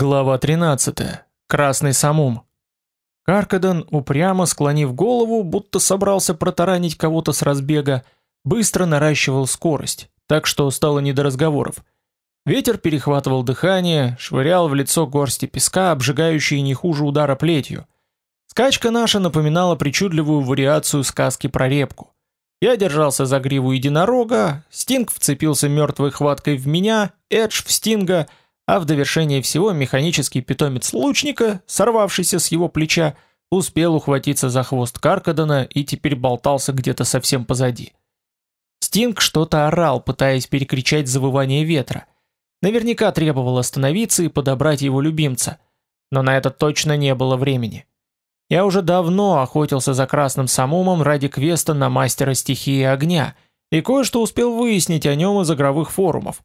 Глава 13. Красный самум. Каркадан, упрямо склонив голову, будто собрался протаранить кого-то с разбега, быстро наращивал скорость, так что стало не до разговоров. Ветер перехватывал дыхание, швырял в лицо горсти песка, обжигающие не хуже удара плетью. Скачка наша напоминала причудливую вариацию сказки про репку. Я держался за гриву единорога, Стинг вцепился мертвой хваткой в меня, Эдж в Стинга — а в довершение всего механический питомец лучника, сорвавшийся с его плеча, успел ухватиться за хвост Каркадона и теперь болтался где-то совсем позади. Стинг что-то орал, пытаясь перекричать завывание ветра. Наверняка требовал остановиться и подобрать его любимца, но на это точно не было времени. Я уже давно охотился за красным самумом ради квеста на мастера стихии огня и кое-что успел выяснить о нем из игровых форумов.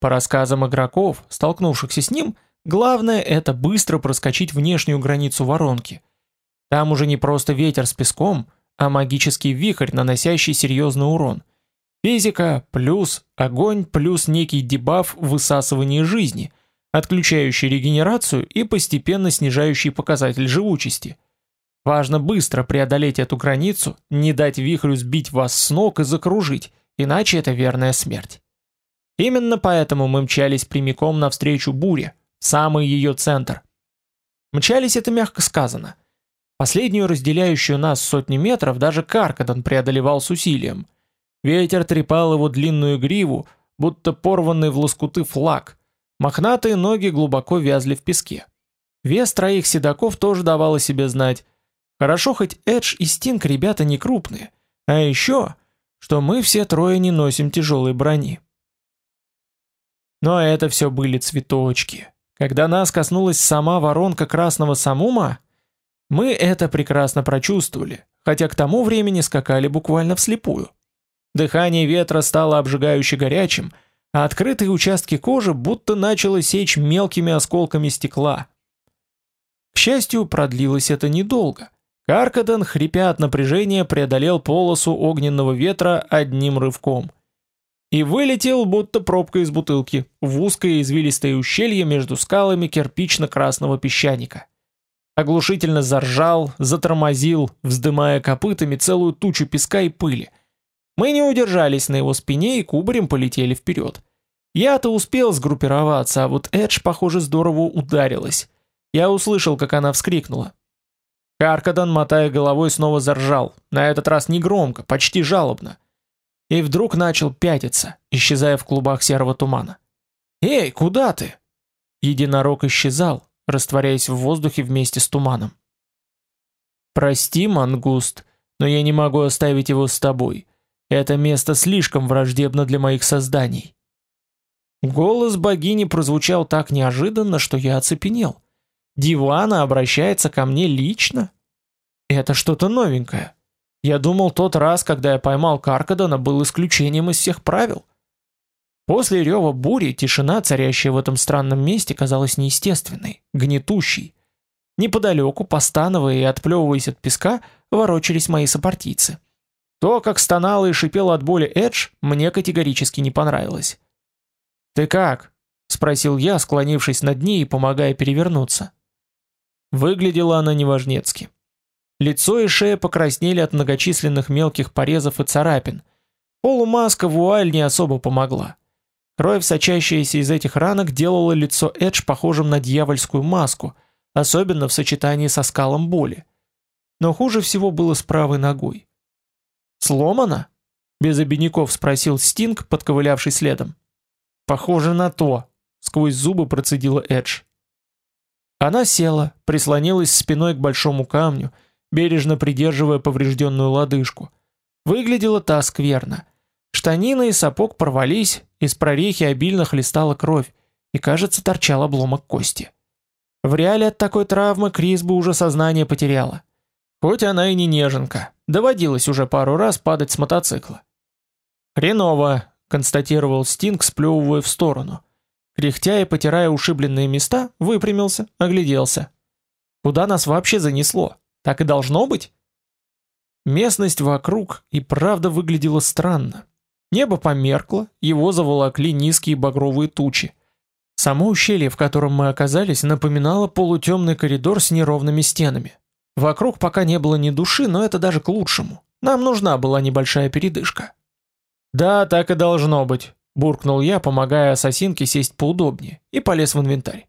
По рассказам игроков, столкнувшихся с ним, главное это быстро проскочить внешнюю границу воронки. Там уже не просто ветер с песком, а магический вихрь, наносящий серьезный урон. Физика плюс огонь плюс некий дебаф высасывания жизни, отключающий регенерацию и постепенно снижающий показатель живучести. Важно быстро преодолеть эту границу, не дать вихрю сбить вас с ног и закружить, иначе это верная смерть. Именно поэтому мы мчались прямиком навстречу буре, самый ее центр. Мчались это мягко сказано. Последнюю разделяющую нас сотни метров даже Каркадан преодолевал с усилием. Ветер трепал его длинную гриву, будто порванный в лоскуты флаг. Мохнатые ноги глубоко вязли в песке. Вес троих седаков тоже давал о себе знать. Хорошо хоть Эдж и Стинг ребята не крупные. А еще, что мы все трое не носим тяжелой брони. Но это все были цветочки. Когда нас коснулась сама воронка красного самума, мы это прекрасно прочувствовали, хотя к тому времени скакали буквально вслепую. Дыхание ветра стало обжигающе горячим, а открытые участки кожи будто начало сечь мелкими осколками стекла. К счастью, продлилось это недолго. Каркадан, хрипя от напряжения, преодолел полосу огненного ветра одним рывком и вылетел, будто пробка из бутылки, в узкое извилистое ущелье между скалами кирпично-красного песчаника. Оглушительно заржал, затормозил, вздымая копытами целую тучу песка и пыли. Мы не удержались на его спине и кубарем полетели вперед. Я-то успел сгруппироваться, а вот Эдж, похоже, здорово ударилась. Я услышал, как она вскрикнула. Каркадан, мотая головой, снова заржал, на этот раз не громко, почти жалобно и вдруг начал пятиться, исчезая в клубах серого тумана. «Эй, куда ты?» Единорог исчезал, растворяясь в воздухе вместе с туманом. «Прости, мангуст, но я не могу оставить его с тобой. Это место слишком враждебно для моих созданий». Голос богини прозвучал так неожиданно, что я оцепенел. Дивана обращается ко мне лично? Это что-то новенькое. Я думал, тот раз, когда я поймал Каркадона, был исключением из всех правил. После рева бури тишина, царящая в этом странном месте, казалась неестественной, гнетущей. Неподалеку, постановая и отплевываясь от песка, ворочались мои сопартийцы. То, как стонал и шипел от боли Эдж, мне категорически не понравилось. «Ты как?» — спросил я, склонившись над ней и помогая перевернуться. Выглядела она неважнецки. Лицо и шея покраснели от многочисленных мелких порезов и царапин. Полумаска вуаль не особо помогла. Кровь, сочащаяся из этих ранок, делала лицо Эдж похожим на дьявольскую маску, особенно в сочетании со скалом боли. Но хуже всего было с правой ногой. «Сломано?» — без обиняков спросил Стинг, подковылявший следом. «Похоже на то», — сквозь зубы процедила Эдж. Она села, прислонилась спиной к большому камню, бережно придерживая поврежденную лодыжку. Выглядела та скверно. Штанина и сапог порвались, из прорехи обильно хлестала кровь, и, кажется, торчал обломок кости. В реале от такой травмы Крис бы уже сознание потеряла. Хоть она и не неженка, доводилось уже пару раз падать с мотоцикла. «Хреново», — констатировал Стинг, сплевывая в сторону. Кряхтя и потирая ушибленные места, выпрямился, огляделся. «Куда нас вообще занесло?» Так и должно быть? Местность вокруг и правда выглядела странно. Небо померкло, его заволокли низкие багровые тучи. Само ущелье, в котором мы оказались, напоминало полутемный коридор с неровными стенами. Вокруг пока не было ни души, но это даже к лучшему. Нам нужна была небольшая передышка. «Да, так и должно быть», — буркнул я, помогая ассасинке сесть поудобнее, и полез в инвентарь.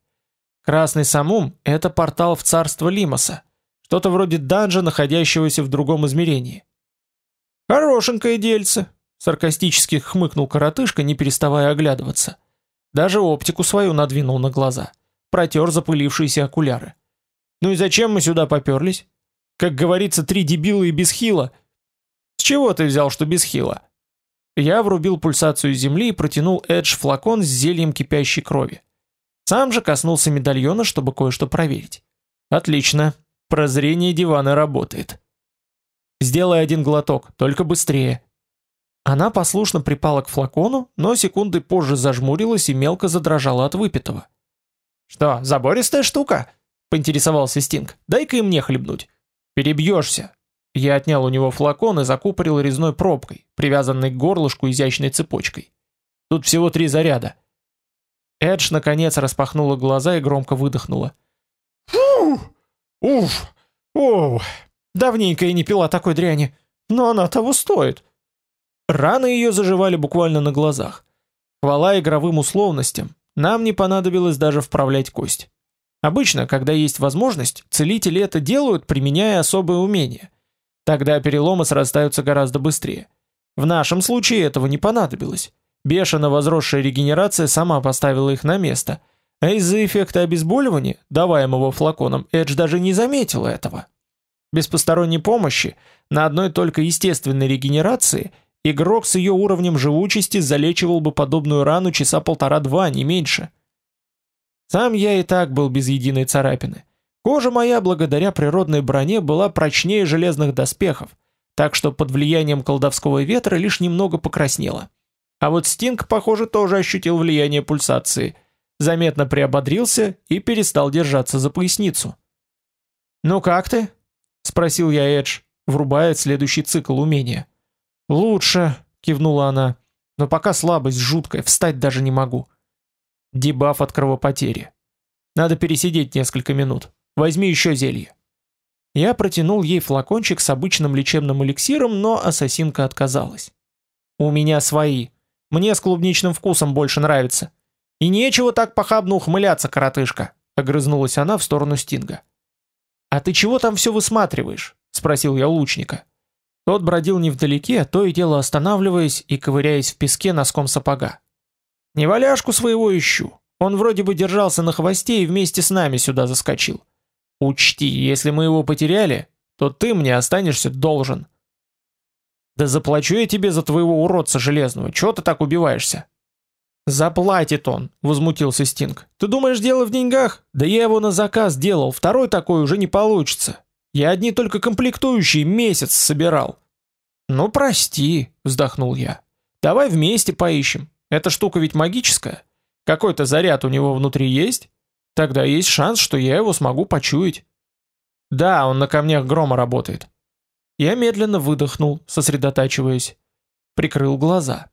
Красный самум — это портал в царство Лимоса, что-то вроде данжа, находящегося в другом измерении. «Хорошенькое дельце», — саркастически хмыкнул коротышка, не переставая оглядываться. Даже оптику свою надвинул на глаза. Протер запылившиеся окуляры. «Ну и зачем мы сюда поперлись? Как говорится, три дебила и без хила». «С чего ты взял, что без хила?» Я врубил пульсацию земли и протянул Эдж флакон с зельем кипящей крови. Сам же коснулся медальона, чтобы кое-что проверить. Отлично. Прозрение дивана работает. Сделай один глоток, только быстрее. Она послушно припала к флакону, но секунды позже зажмурилась и мелко задрожала от выпитого. «Что, забористая штука?» — поинтересовался Стинг. «Дай-ка и мне хлебнуть». «Перебьешься». Я отнял у него флакон и закупорил резной пробкой, привязанной к горлышку изящной цепочкой. Тут всего три заряда. Эдж наконец распахнула глаза и громко выдохнула. «Фу! Уф! Оу! Давненько я не пила такой дряни, но она того стоит». Раны ее заживали буквально на глазах. Хвала игровым условностям, нам не понадобилось даже вправлять кость. Обычно, когда есть возможность, целители это делают, применяя особые умения. Тогда переломы срастаются гораздо быстрее. В нашем случае этого не понадобилось. Бешено возросшая регенерация сама поставила их на место, а из-за эффекта обезболивания, даваемого флаконом, Эдж даже не заметила этого. Без посторонней помощи, на одной только естественной регенерации – Игрок с ее уровнем живучести залечивал бы подобную рану часа полтора-два, не меньше. Сам я и так был без единой царапины. Кожа моя, благодаря природной броне, была прочнее железных доспехов, так что под влиянием колдовского ветра лишь немного покраснела. А вот Стинг, похоже, тоже ощутил влияние пульсации, заметно приободрился и перестал держаться за поясницу. «Ну как ты?» — спросил я Эдж, врубая следующий цикл умения. «Лучше», — кивнула она, — «но пока слабость жуткая, встать даже не могу». Дебаф от кровопотери. Надо пересидеть несколько минут. Возьми еще зелье. Я протянул ей флакончик с обычным лечебным эликсиром, но ассасинка отказалась. «У меня свои. Мне с клубничным вкусом больше нравится». «И нечего так похабно ухмыляться, коротышка», — огрызнулась она в сторону Стинга. «А ты чего там все высматриваешь?» — спросил я лучника. Тот бродил невдалеке, то и дело останавливаясь и ковыряясь в песке носком сапога. «Не валяшку своего ищу. Он вроде бы держался на хвосте и вместе с нами сюда заскочил. Учти, если мы его потеряли, то ты мне останешься должен». «Да заплачу я тебе за твоего уродца железного, чего ты так убиваешься?» «Заплатит он», — возмутился Стинг. «Ты думаешь, дело в деньгах? Да я его на заказ делал, второй такой уже не получится. Я одни только комплектующие месяц собирал. Ну прости, вздохнул я. Давай вместе поищем. Эта штука ведь магическая. Какой-то заряд у него внутри есть? Тогда есть шанс, что я его смогу почуять. Да, он на камнях грома работает. Я медленно выдохнул, сосредотачиваясь. Прикрыл глаза.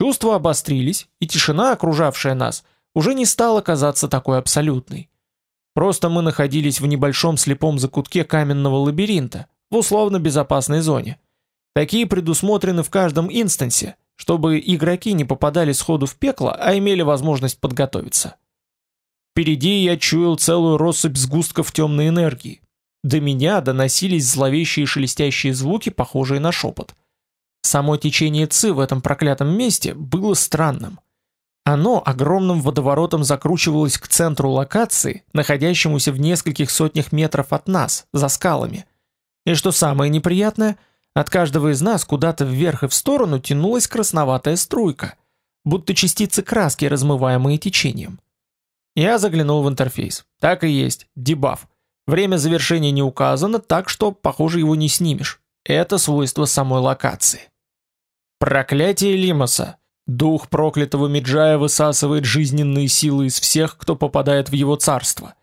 Чувства обострились, и тишина, окружавшая нас, уже не стала казаться такой абсолютной. Просто мы находились в небольшом слепом закутке каменного лабиринта, в условно безопасной зоне. Такие предусмотрены в каждом инстансе, чтобы игроки не попадали сходу в пекло, а имели возможность подготовиться. Впереди я чуял целую россыпь сгустков темной энергии. До меня доносились зловещие шелестящие звуки, похожие на шепот. Само течение ЦИ в этом проклятом месте было странным – оно огромным водоворотом закручивалось к центру локации, находящемуся в нескольких сотнях метров от нас, за скалами. И что самое неприятное, от каждого из нас куда-то вверх и в сторону тянулась красноватая струйка, будто частицы краски, размываемые течением. Я заглянул в интерфейс. Так и есть, дебаф. Время завершения не указано, так что, похоже, его не снимешь. Это свойство самой локации. Проклятие Лимоса. Дух проклятого Меджая высасывает жизненные силы из всех, кто попадает в его царство.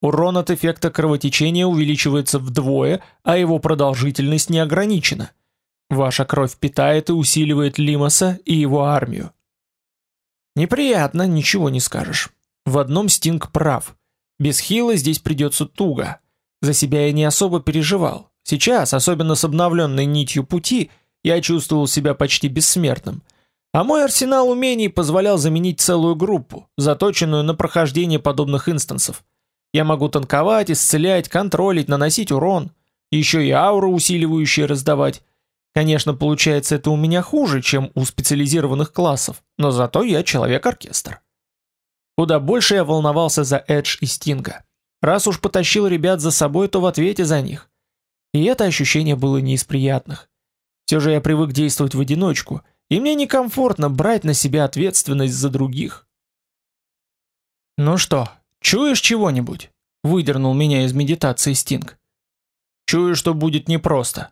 Урон от эффекта кровотечения увеличивается вдвое, а его продолжительность не ограничена. Ваша кровь питает и усиливает Лимаса и его армию. Неприятно, ничего не скажешь. В одном Стинг прав. Без хила здесь придется туго. За себя я не особо переживал. Сейчас, особенно с обновленной нитью пути, я чувствовал себя почти бессмертным. А мой арсенал умений позволял заменить целую группу, заточенную на прохождение подобных инстансов. Я могу танковать, исцелять, контролить, наносить урон, еще и ауру усиливающие раздавать. Конечно, получается это у меня хуже, чем у специализированных классов, но зато я человек-оркестр. Куда больше я волновался за Эдж и Стинга. Раз уж потащил ребят за собой, то в ответе за них. И это ощущение было не из приятных. Все же я привык действовать в одиночку, и мне некомфортно брать на себя ответственность за других. «Ну что, чуешь чего-нибудь?» — выдернул меня из медитации Стинг. «Чую, что будет непросто».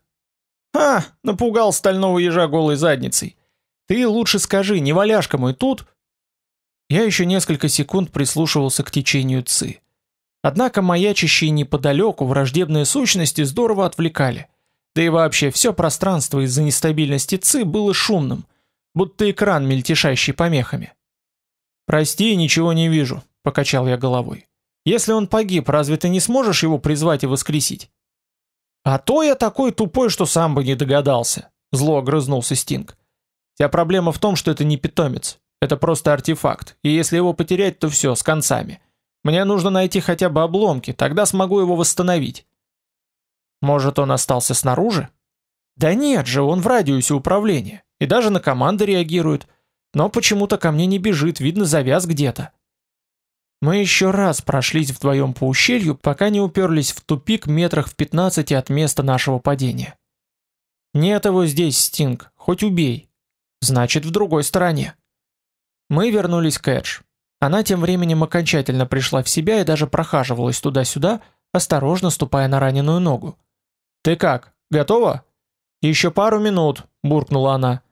«Ха, напугал стального ежа голой задницей. Ты лучше скажи, не валяшка мой тут?» Я еще несколько секунд прислушивался к течению ци. Однако маячащие неподалеку враждебные сущности здорово отвлекали. Да и вообще все пространство из-за нестабильности ци было шумным, будто экран мельтешащий помехами. «Прости, ничего не вижу», — покачал я головой. «Если он погиб, разве ты не сможешь его призвать и воскресить?» «А то я такой тупой, что сам бы не догадался», — зло огрызнулся Стинг. «Вся проблема в том, что это не питомец. Это просто артефакт, и если его потерять, то все, с концами. Мне нужно найти хотя бы обломки, тогда смогу его восстановить. Может, он остался снаружи? Да нет же, он в радиусе управления, и даже на команды реагирует. Но почему-то ко мне не бежит, видно, завяз где-то. Мы еще раз прошлись вдвоем по ущелью, пока не уперлись в тупик метрах в 15 от места нашего падения. Нет его здесь, Стинг, хоть убей. Значит, в другой стороне. Мы вернулись к Эдж. Она тем временем окончательно пришла в себя и даже прохаживалась туда-сюда, осторожно ступая на раненую ногу. «Ты как, готова?» «Еще пару минут», — буркнула она.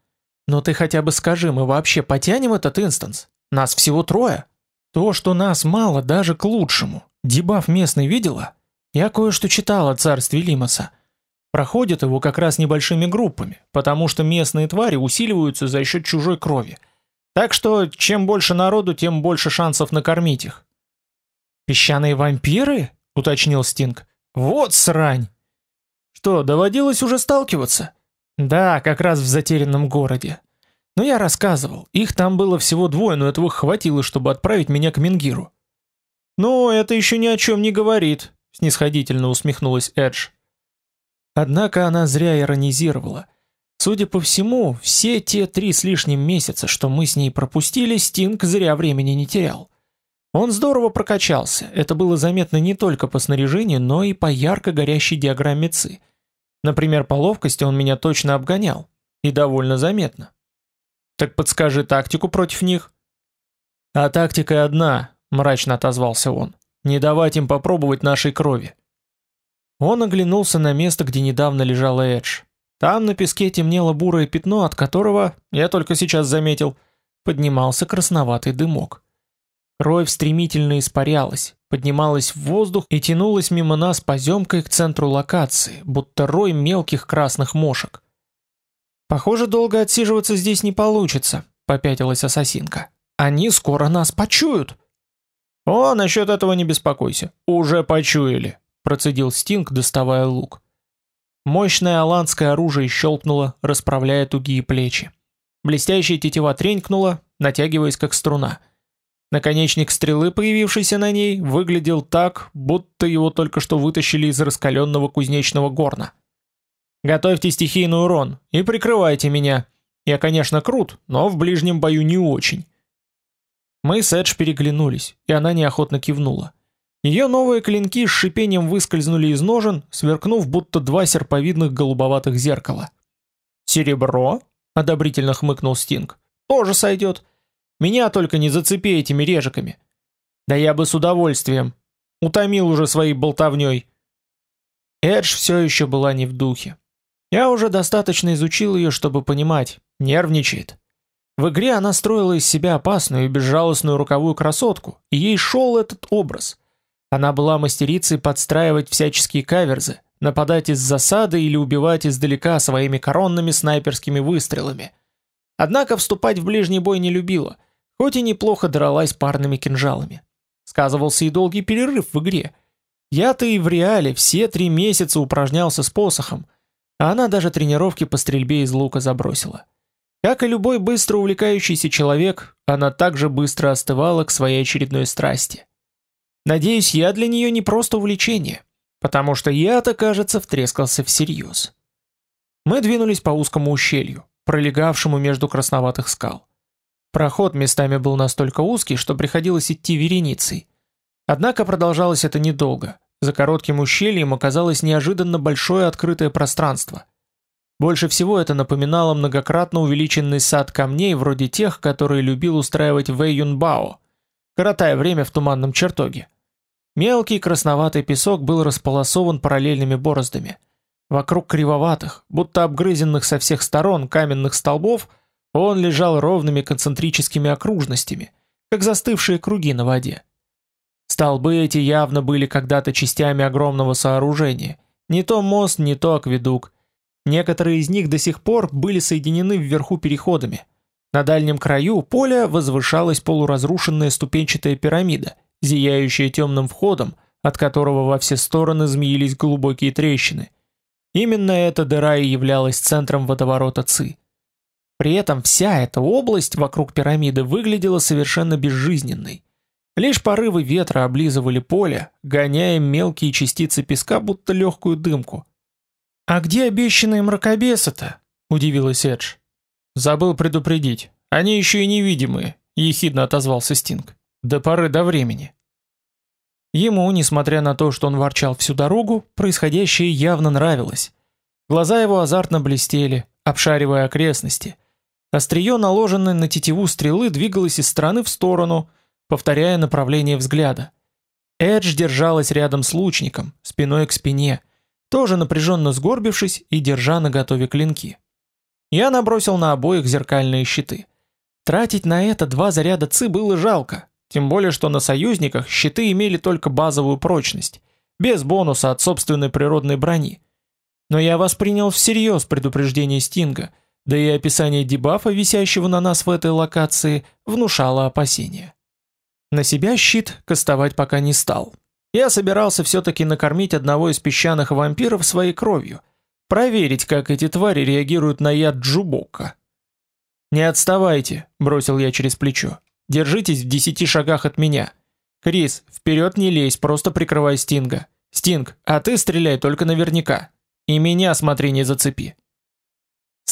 «Но ты хотя бы скажи, мы вообще потянем этот инстанс? Нас всего трое». «То, что нас мало, даже к лучшему. Дебаф местный видела? Я кое-что читал о царстве Лимаса. Проходят его как раз небольшими группами, потому что местные твари усиливаются за счет чужой крови». Так что, чем больше народу, тем больше шансов накормить их. «Песчаные вампиры?» — уточнил Стинг. «Вот срань!» «Что, доводилось уже сталкиваться?» «Да, как раз в затерянном городе. Но я рассказывал, их там было всего двое, но этого хватило, чтобы отправить меня к Менгиру». «Ну, это еще ни о чем не говорит», — снисходительно усмехнулась Эдж. Однако она зря иронизировала — Судя по всему, все те три с лишним месяца, что мы с ней пропустили, Стинг зря времени не терял. Он здорово прокачался, это было заметно не только по снаряжению, но и по ярко горящей диаграмме ЦИ. Например, по ловкости он меня точно обгонял. И довольно заметно. Так подскажи тактику против них. А тактика одна, мрачно отозвался он. Не давать им попробовать нашей крови. Он оглянулся на место, где недавно лежала Эдж. Там на песке темнело бурое пятно, от которого, я только сейчас заметил, поднимался красноватый дымок. Кровь стремительно испарялась, поднималась в воздух и тянулась мимо нас поземкой к центру локации, будто рой мелких красных мошек. «Похоже, долго отсиживаться здесь не получится», — попятилась ассасинка. «Они скоро нас почуют». «О, насчет этого не беспокойся. Уже почуяли», — процедил Стинг, доставая лук. Мощное аланское оружие щелкнуло, расправляя тугие плечи. Блестящая тетива тренькнула, натягиваясь как струна. Наконечник стрелы, появившийся на ней, выглядел так, будто его только что вытащили из раскаленного кузнечного горна. «Готовьте стихийный урон и прикрывайте меня. Я, конечно, крут, но в ближнем бою не очень». Мы с Эдж переглянулись, и она неохотно кивнула. Ее новые клинки с шипением выскользнули из ножен, сверкнув будто два серповидных голубоватых зеркала. «Серебро?» — одобрительно хмыкнул Стинг. «Тоже сойдет. Меня только не зацепи этими режиками». «Да я бы с удовольствием. Утомил уже своей болтовней». Эдж все еще была не в духе. Я уже достаточно изучил ее, чтобы понимать, нервничает. В игре она строила из себя опасную и безжалостную руковую красотку, и ей шел этот образ. Она была мастерицей подстраивать всяческие каверзы, нападать из засады или убивать издалека своими коронными снайперскими выстрелами. Однако вступать в ближний бой не любила, хоть и неплохо дралась парными кинжалами. сказывался и долгий перерыв в игре. Я-то и в реале все три месяца упражнялся с посохом, а она даже тренировки по стрельбе из лука забросила. Как и любой быстро увлекающийся человек, она также быстро остывала к своей очередной страсти. Надеюсь, я для нее не просто увлечение, потому что я-то, кажется, втрескался всерьез. Мы двинулись по узкому ущелью, пролегавшему между красноватых скал. Проход местами был настолько узкий, что приходилось идти вереницей. Однако продолжалось это недолго. За коротким ущельем оказалось неожиданно большое открытое пространство. Больше всего это напоминало многократно увеличенный сад камней вроде тех, которые любил устраивать Вэй Юнбао, коротая время в туманном чертоге. Мелкий красноватый песок был располосован параллельными бороздами. Вокруг кривоватых, будто обгрызенных со всех сторон каменных столбов, он лежал ровными концентрическими окружностями, как застывшие круги на воде. Столбы эти явно были когда-то частями огромного сооружения, не то мост, не то акведук. Некоторые из них до сих пор были соединены вверху переходами. На дальнем краю поля возвышалась полуразрушенная ступенчатая пирамида, зияющая темным входом, от которого во все стороны змеились глубокие трещины. Именно эта дыра и являлась центром водоворота Ци. При этом вся эта область вокруг пирамиды выглядела совершенно безжизненной. Лишь порывы ветра облизывали поле, гоняя мелкие частицы песка, будто легкую дымку. «А где обещанные мракобесы-то?» – удивилась Эдж. «Забыл предупредить. Они еще и невидимые», – ехидно отозвался Стинг. «До поры до времени». Ему, несмотря на то, что он ворчал всю дорогу, происходящее явно нравилось. Глаза его азартно блестели, обшаривая окрестности. Острие, наложенное на тетиву стрелы, двигалось из стороны в сторону – повторяя направление взгляда. Эдж держалась рядом с лучником, спиной к спине, тоже напряженно сгорбившись и держа наготове клинки. Я набросил на обоих зеркальные щиты. Тратить на это два заряда ци было жалко, тем более что на союзниках щиты имели только базовую прочность, без бонуса от собственной природной брони. Но я воспринял всерьез предупреждение Стинга, да и описание дебафа, висящего на нас в этой локации, внушало опасения. На себя щит кастовать пока не стал. Я собирался все-таки накормить одного из песчаных вампиров своей кровью, проверить, как эти твари реагируют на яд Джубока. «Не отставайте», — бросил я через плечо. «Держитесь в десяти шагах от меня. Крис, вперед не лезь, просто прикрывай Стинга. Стинг, а ты стреляй только наверняка. И меня смотри, не зацепи».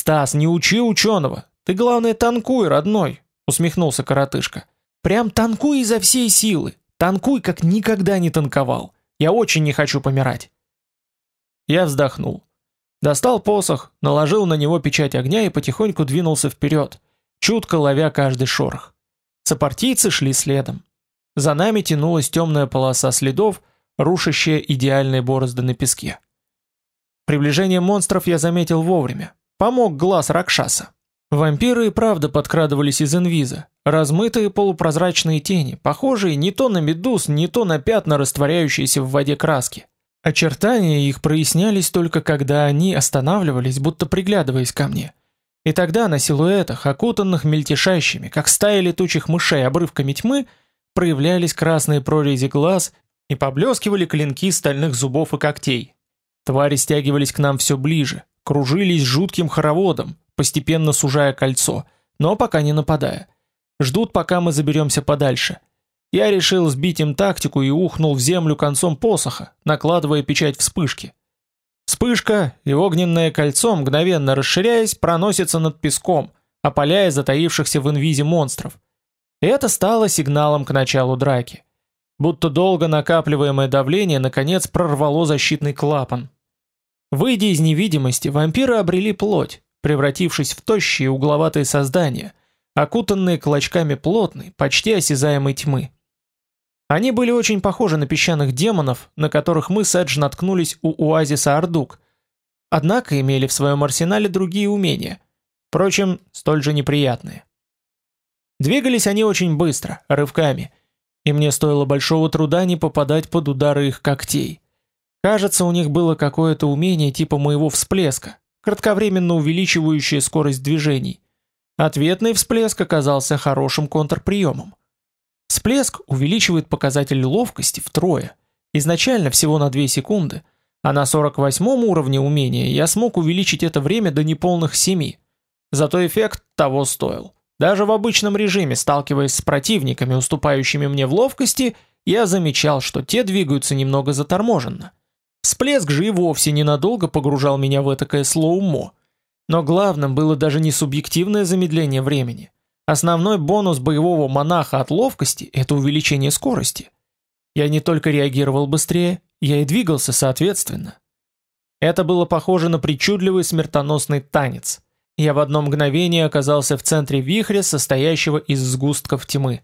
«Стас, не учи ученого. Ты, главное, танкуй, родной», — усмехнулся коротышка. Прям танкуй изо всей силы. Танкуй, как никогда не танковал. Я очень не хочу помирать. Я вздохнул. Достал посох, наложил на него печать огня и потихоньку двинулся вперед, чутко ловя каждый шорох. Сопартийцы шли следом. За нами тянулась темная полоса следов, рушащая идеальные борозды на песке. Приближение монстров я заметил вовремя. Помог глаз Ракшаса. Вампиры и правда подкрадывались из инвиза, размытые полупрозрачные тени, похожие не то на медуз, не то на пятна, растворяющиеся в воде краски. Очертания их прояснялись только когда они останавливались, будто приглядываясь ко мне. И тогда на силуэтах, окутанных мельтешащими, как стаи летучих мышей обрывками тьмы, проявлялись красные прорези глаз и поблескивали клинки стальных зубов и когтей. Твари стягивались к нам все ближе, кружились жутким хороводом, постепенно сужая кольцо, но пока не нападая. Ждут, пока мы заберемся подальше. Я решил сбить им тактику и ухнул в землю концом посоха, накладывая печать вспышки. Вспышка и огненное кольцо, мгновенно расширяясь, проносится над песком, опаляя затаившихся в инвизе монстров. Это стало сигналом к началу драки. Будто долго накапливаемое давление наконец прорвало защитный клапан. Выйдя из невидимости, вампиры обрели плоть, превратившись в тощие угловатые создания, окутанные клочками плотной, почти осязаемой тьмы. Они были очень похожи на песчаных демонов, на которых мы с Эдж наткнулись у оазиса Ардук, однако имели в своем арсенале другие умения, впрочем, столь же неприятные. Двигались они очень быстро, рывками, и мне стоило большого труда не попадать под удары их когтей. Кажется, у них было какое-то умение типа моего всплеска, кратковременно увеличивающее скорость движений. Ответный всплеск оказался хорошим контрприемом. Всплеск увеличивает показатель ловкости втрое. Изначально всего на 2 секунды, а на 48 уровне умения я смог увеличить это время до неполных 7. Зато эффект того стоил. Даже в обычном режиме, сталкиваясь с противниками, уступающими мне в ловкости, я замечал, что те двигаются немного заторможенно. Всплеск же и вовсе ненадолго погружал меня в этакое слоумо. Но главным было даже не субъективное замедление времени. Основной бонус боевого монаха от ловкости – это увеличение скорости. Я не только реагировал быстрее, я и двигался соответственно. Это было похоже на причудливый смертоносный танец – я в одно мгновение оказался в центре вихря, состоящего из сгустков тьмы.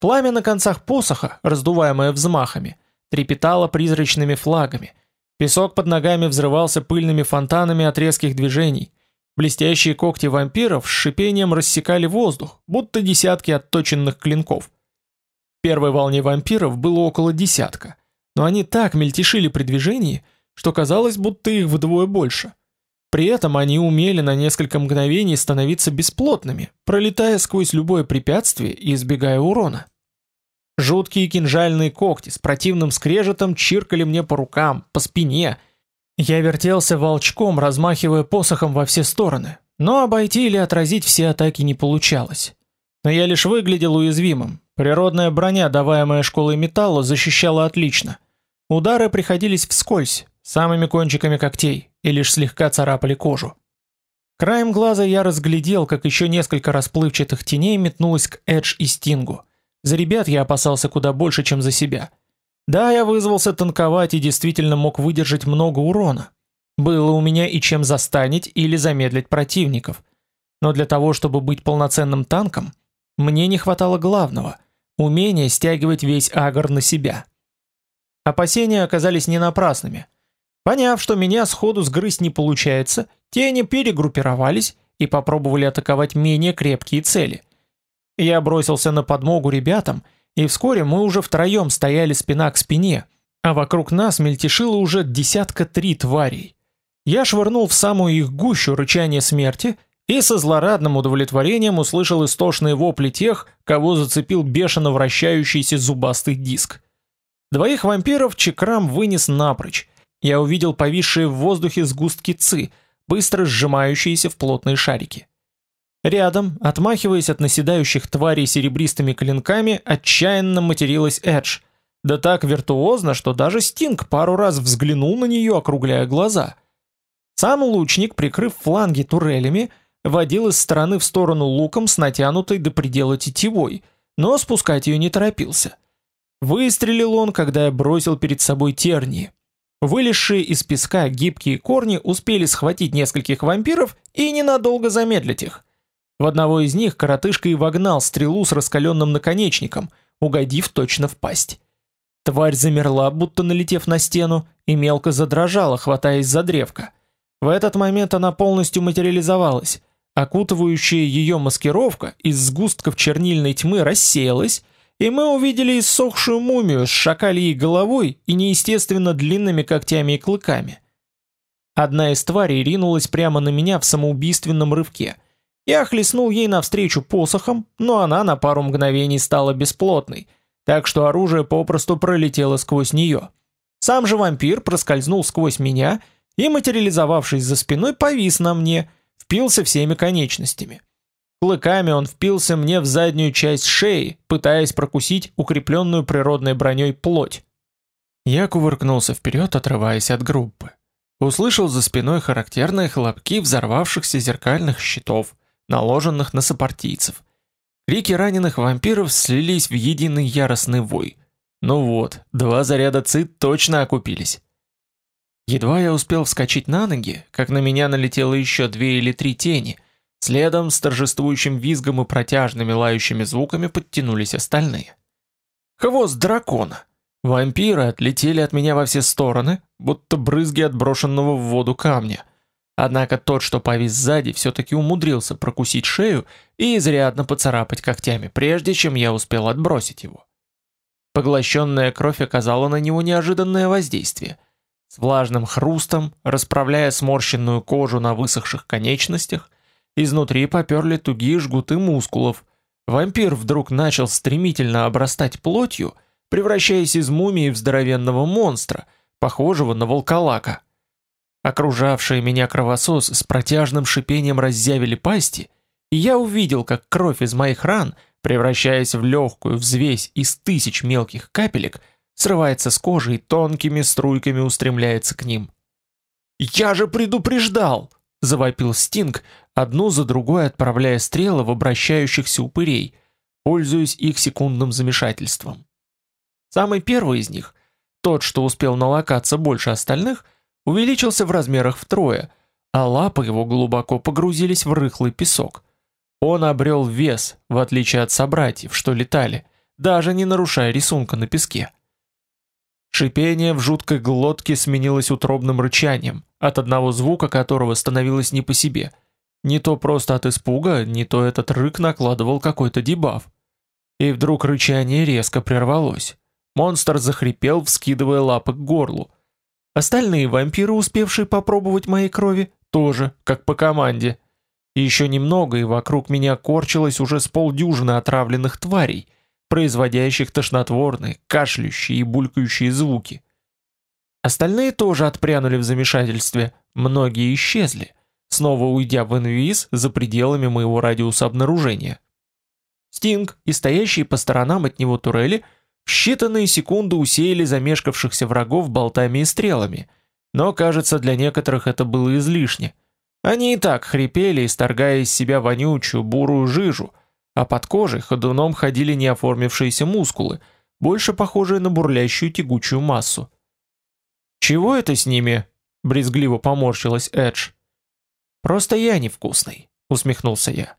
Пламя на концах посоха, раздуваемое взмахами, трепетало призрачными флагами. Песок под ногами взрывался пыльными фонтанами от резких движений. Блестящие когти вампиров с шипением рассекали воздух, будто десятки отточенных клинков. В первой волне вампиров было около десятка, но они так мельтешили при движении, что казалось, будто их вдвое больше. При этом они умели на несколько мгновений становиться бесплотными, пролетая сквозь любое препятствие и избегая урона. Жуткие кинжальные когти с противным скрежетом чиркали мне по рукам, по спине. Я вертелся волчком, размахивая посохом во все стороны, но обойти или отразить все атаки не получалось. Но я лишь выглядел уязвимым. Природная броня, даваемая школой металла, защищала отлично. Удары приходились вскользь, самыми кончиками когтей, и лишь слегка царапали кожу. Краем глаза я разглядел, как еще несколько расплывчатых теней метнулось к Эдж и Стингу. За ребят я опасался куда больше, чем за себя. Да, я вызвался танковать и действительно мог выдержать много урона. Было у меня и чем застанить или замедлить противников. Но для того, чтобы быть полноценным танком, мне не хватало главного – умения стягивать весь агр на себя. Опасения оказались не напрасными – Поняв, что меня сходу сгрызть не получается, тени перегруппировались и попробовали атаковать менее крепкие цели. Я бросился на подмогу ребятам, и вскоре мы уже втроем стояли спина к спине, а вокруг нас мельтешило уже десятка три тварей. Я швырнул в самую их гущу рычание смерти и со злорадным удовлетворением услышал истошные вопли тех, кого зацепил бешено вращающийся зубастый диск. Двоих вампиров Чекрам вынес напрочь, я увидел повисшие в воздухе сгустки ци, быстро сжимающиеся в плотные шарики. Рядом, отмахиваясь от наседающих тварей серебристыми клинками, отчаянно материлась Эдж. Да так виртуозно, что даже Стинг пару раз взглянул на нее, округляя глаза. Сам лучник, прикрыв фланги турелями, водил из стороны в сторону луком с натянутой до предела тетивой, но спускать ее не торопился. Выстрелил он, когда я бросил перед собой тернии. Вылезшие из песка гибкие корни успели схватить нескольких вампиров и ненадолго замедлить их. В одного из них коротышка и вогнал стрелу с раскаленным наконечником, угодив точно в пасть. Тварь замерла, будто налетев на стену, и мелко задрожала, хватаясь за древко. В этот момент она полностью материализовалась. Окутывающая ее маскировка из сгустков чернильной тьмы рассеялась, и мы увидели иссохшую мумию с шакалией головой и неестественно длинными когтями и клыками. Одна из тварей ринулась прямо на меня в самоубийственном рывке. Я хлестнул ей навстречу посохом, но она на пару мгновений стала бесплотной, так что оружие попросту пролетело сквозь нее. Сам же вампир проскользнул сквозь меня и, материализовавшись за спиной, повис на мне, впился всеми конечностями. Клыками он впился мне в заднюю часть шеи, пытаясь прокусить укрепленную природной броней плоть. Я кувыркнулся вперед, отрываясь от группы. Услышал за спиной характерные хлопки взорвавшихся зеркальных щитов, наложенных на сопартийцев. Крики раненых вампиров слились в единый яростный вой. Ну вот, два заряда цит точно окупились. Едва я успел вскочить на ноги, как на меня налетело еще две или три тени — Следом с торжествующим визгом и протяжными лающими звуками подтянулись остальные. Хвост дракона. Вампиры отлетели от меня во все стороны, будто брызги отброшенного в воду камня. Однако тот, что повис сзади, все-таки умудрился прокусить шею и изрядно поцарапать когтями, прежде чем я успел отбросить его. Поглощенная кровь оказала на него неожиданное воздействие. С влажным хрустом, расправляя сморщенную кожу на высохших конечностях, Изнутри поперли тугие жгуты мускулов, Вампир вдруг начал стремительно обрастать плотью, превращаясь из мумии в здоровенного монстра, похожего на волколака. Окружавшие меня кровососы с протяжным шипением разъявили пасти, и я увидел, как кровь из моих ран, превращаясь в легкую взвесь из тысяч мелких капелек, срывается с кожи и тонкими струйками устремляется к ним. «Я же предупреждал!» — завопил Стинг, одну за другой отправляя стрелы в обращающихся упырей, пользуясь их секундным замешательством. Самый первый из них, тот, что успел налокаться больше остальных, увеличился в размерах втрое, а лапы его глубоко погрузились в рыхлый песок. Он обрел вес, в отличие от собратьев, что летали, даже не нарушая рисунка на песке. Шипение в жуткой глотке сменилось утробным рычанием, от одного звука которого становилось не по себе. Не то просто от испуга, не то этот рык накладывал какой-то дебаф. И вдруг рычание резко прервалось. Монстр захрипел, вскидывая лапы к горлу. Остальные вампиры, успевшие попробовать моей крови, тоже, как по команде. И еще немного, и вокруг меня корчилось уже с полдюжины отравленных тварей — производящих тошнотворные, кашляющие и булькающие звуки. Остальные тоже отпрянули в замешательстве, многие исчезли, снова уйдя в инвиз за пределами моего радиуса обнаружения. Стинг и стоящие по сторонам от него турели считанные секунды усеяли замешкавшихся врагов болтами и стрелами, но, кажется, для некоторых это было излишне. Они и так хрипели, исторгая из себя вонючую бурую жижу, а под кожей ходуном ходили неоформившиеся мускулы, больше похожие на бурлящую тягучую массу. «Чего это с ними?» — брезгливо поморщилась Эдж. «Просто я невкусный», — усмехнулся я.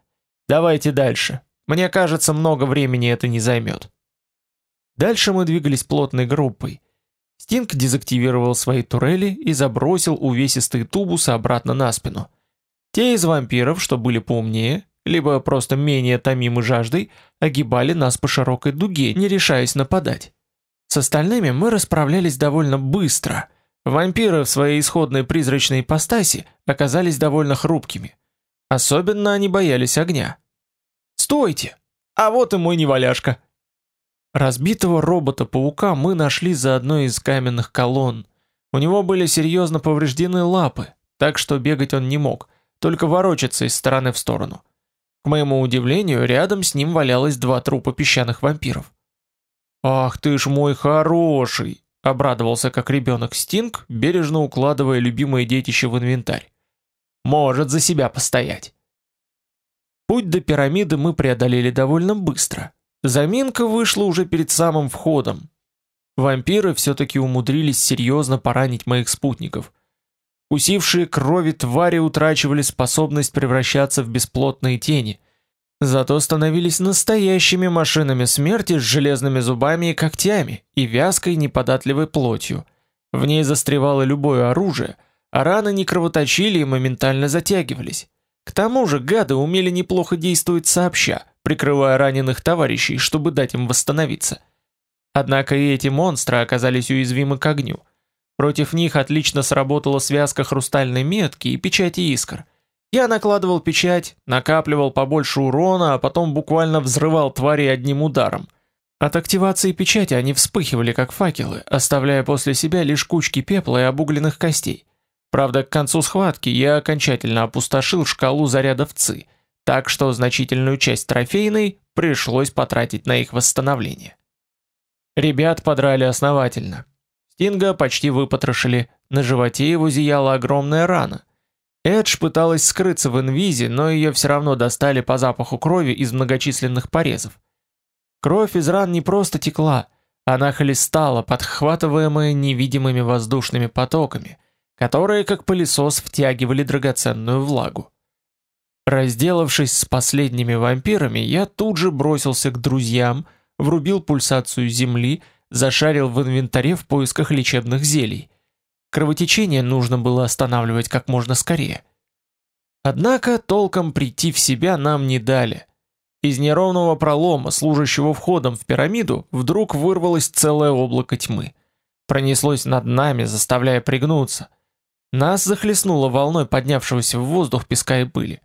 «Давайте дальше. Мне кажется, много времени это не займет». Дальше мы двигались плотной группой. Стинг дезактивировал свои турели и забросил увесистые тубусы обратно на спину. Те из вампиров, что были поумнее, либо просто менее томимы жаждой, огибали нас по широкой дуге, не решаясь нападать. С остальными мы расправлялись довольно быстро. Вампиры в своей исходной призрачной ипостаси оказались довольно хрупкими. Особенно они боялись огня. «Стойте! А вот и мой неваляшка!» Разбитого робота-паука мы нашли за одной из каменных колонн. У него были серьезно повреждены лапы, так что бегать он не мог, только ворочаться из стороны в сторону. К моему удивлению, рядом с ним валялось два трупа песчаных вампиров. «Ах ты ж мой хороший!» — обрадовался как ребенок Стинг, бережно укладывая любимое детище в инвентарь. «Может за себя постоять!» Путь до пирамиды мы преодолели довольно быстро. Заминка вышла уже перед самым входом. Вампиры все-таки умудрились серьезно поранить моих спутников. Усившие крови твари утрачивали способность превращаться в бесплотные тени, зато становились настоящими машинами смерти с железными зубами и когтями и вязкой неподатливой плотью. В ней застревало любое оружие, а раны не кровоточили и моментально затягивались. К тому же гады умели неплохо действовать сообща, прикрывая раненых товарищей, чтобы дать им восстановиться. Однако и эти монстры оказались уязвимы к огню. Против них отлично сработала связка хрустальной метки и печати искр. Я накладывал печать, накапливал побольше урона, а потом буквально взрывал твари одним ударом. От активации печати они вспыхивали как факелы, оставляя после себя лишь кучки пепла и обугленных костей. Правда, к концу схватки я окончательно опустошил шкалу зарядов ЦИ, так что значительную часть трофейной пришлось потратить на их восстановление. Ребят подрали основательно. Стинга почти выпотрошили, на животе его зияла огромная рана. Эдж пыталась скрыться в инвизе, но ее все равно достали по запаху крови из многочисленных порезов. Кровь из ран не просто текла, она хлестала, подхватываемая невидимыми воздушными потоками, которые как пылесос втягивали драгоценную влагу. Разделавшись с последними вампирами, я тут же бросился к друзьям, врубил пульсацию земли, зашарил в инвентаре в поисках лечебных зелий. Кровотечение нужно было останавливать как можно скорее. Однако толком прийти в себя нам не дали. Из неровного пролома, служащего входом в пирамиду, вдруг вырвалось целое облако тьмы. Пронеслось над нами, заставляя пригнуться. Нас захлестнуло волной поднявшегося в воздух песка и пыли.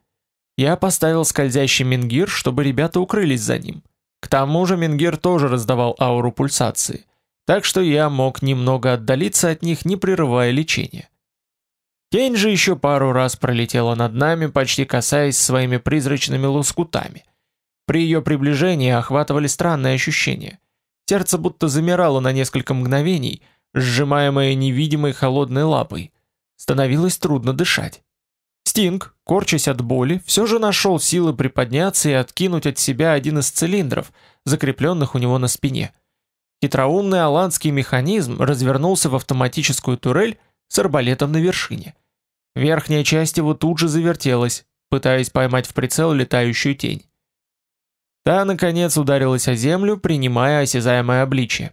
Я поставил скользящий мингир, чтобы ребята укрылись за ним. К тому же мингир тоже раздавал ауру пульсации, так что я мог немного отдалиться от них, не прерывая лечение. Тень же еще пару раз пролетела над нами, почти касаясь своими призрачными лоскутами. При ее приближении охватывали странные ощущения. Сердце будто замирало на несколько мгновений, сжимаемое невидимой холодной лапой. Становилось трудно дышать. Стинг, корчась от боли, все же нашел силы приподняться и откинуть от себя один из цилиндров, закрепленных у него на спине. Хитроумный аланский механизм развернулся в автоматическую турель с арбалетом на вершине. Верхняя часть его тут же завертелась, пытаясь поймать в прицел летающую тень. Та, наконец, ударилась о землю, принимая осязаемое обличие.